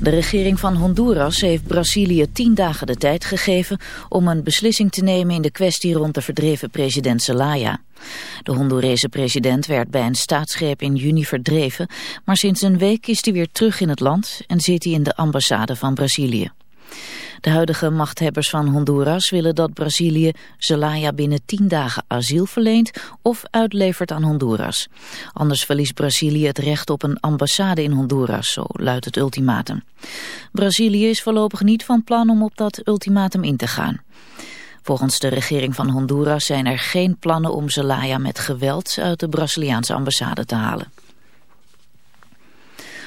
De regering van Honduras heeft Brazilië tien dagen de tijd gegeven om een beslissing te nemen in de kwestie rond de verdreven president Zelaya. De Hondurese president werd bij een staatsgreep in juni verdreven, maar sinds een week is hij weer terug in het land en zit hij in de ambassade van Brazilië. De huidige machthebbers van Honduras willen dat Brazilië Zelaya binnen tien dagen asiel verleent of uitlevert aan Honduras. Anders verliest Brazilië het recht op een ambassade in Honduras, zo luidt het ultimatum. Brazilië is voorlopig niet van plan om op dat ultimatum in te gaan. Volgens de regering van Honduras zijn er geen plannen om Zelaya met geweld uit de Braziliaanse ambassade te halen.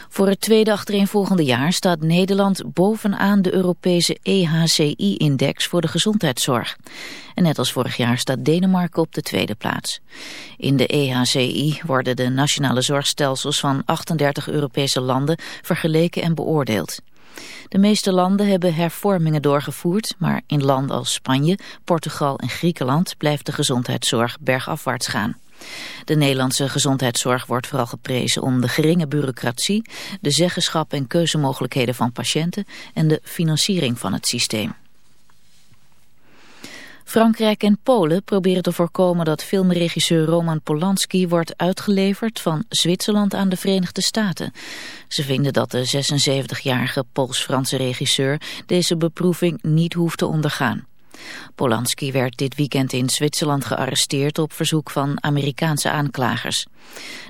Voor het tweede achtereenvolgende jaar staat Nederland bovenaan de Europese EHCI-index voor de gezondheidszorg. En net als vorig jaar staat Denemarken op de tweede plaats. In de EHCI worden de nationale zorgstelsels van 38 Europese landen vergeleken en beoordeeld. De meeste landen hebben hervormingen doorgevoerd, maar in landen als Spanje, Portugal en Griekenland blijft de gezondheidszorg bergafwaarts gaan. De Nederlandse gezondheidszorg wordt vooral geprezen om de geringe bureaucratie, de zeggenschap en keuzemogelijkheden van patiënten en de financiering van het systeem. Frankrijk en Polen proberen te voorkomen dat filmregisseur Roman Polanski wordt uitgeleverd van Zwitserland aan de Verenigde Staten. Ze vinden dat de 76-jarige Pools-Franse regisseur deze beproeving niet hoeft te ondergaan. Polanski werd dit weekend in Zwitserland gearresteerd op verzoek van Amerikaanse aanklagers.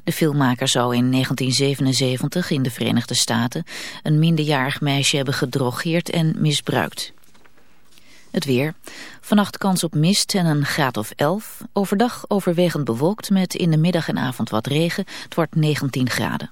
De filmmaker zou in 1977 in de Verenigde Staten een minderjarig meisje hebben gedrogeerd en misbruikt. Het weer. Vannacht kans op mist en een graad of 11. Overdag overwegend bewolkt met in de middag en avond wat regen. Het wordt 19 graden.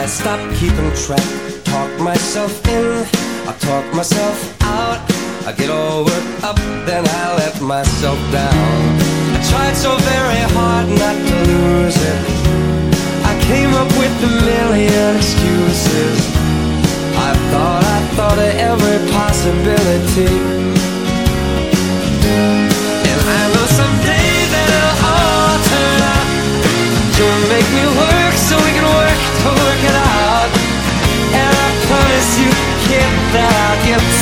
I stop